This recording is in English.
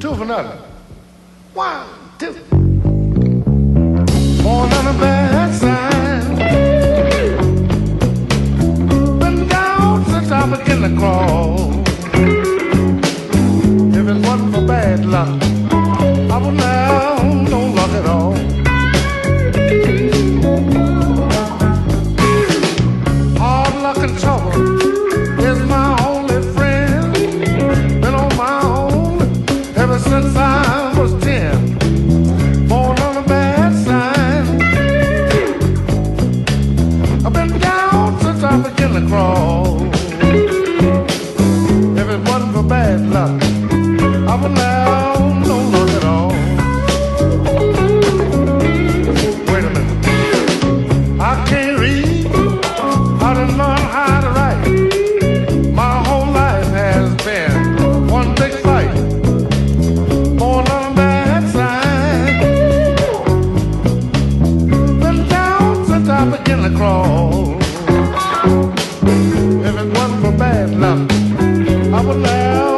Two for nothing. One, two. Born on a bad side. Been down since I began to crawl. enough. I would laugh.